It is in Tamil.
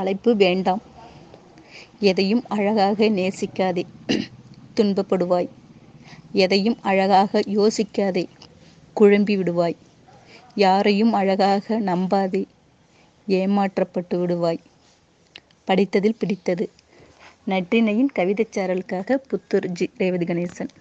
அழைப்பு வேண்டாம். எதையும் அழகாக நேசிக்காதே. துன்பப்படுவாய். எதையும் அழகாக யோசிக்காதே. குழம்பி விடுவாய் யாரையும் அழகாக நம்பாதே. ஏமாற்றப்பட்டு விடுவாய். படித்ததில் பிடித்தது. நற்றினையின் கவிதைச் சாரலுக்காக புத்தூர் ஜி. ரேவதி கணேசன்.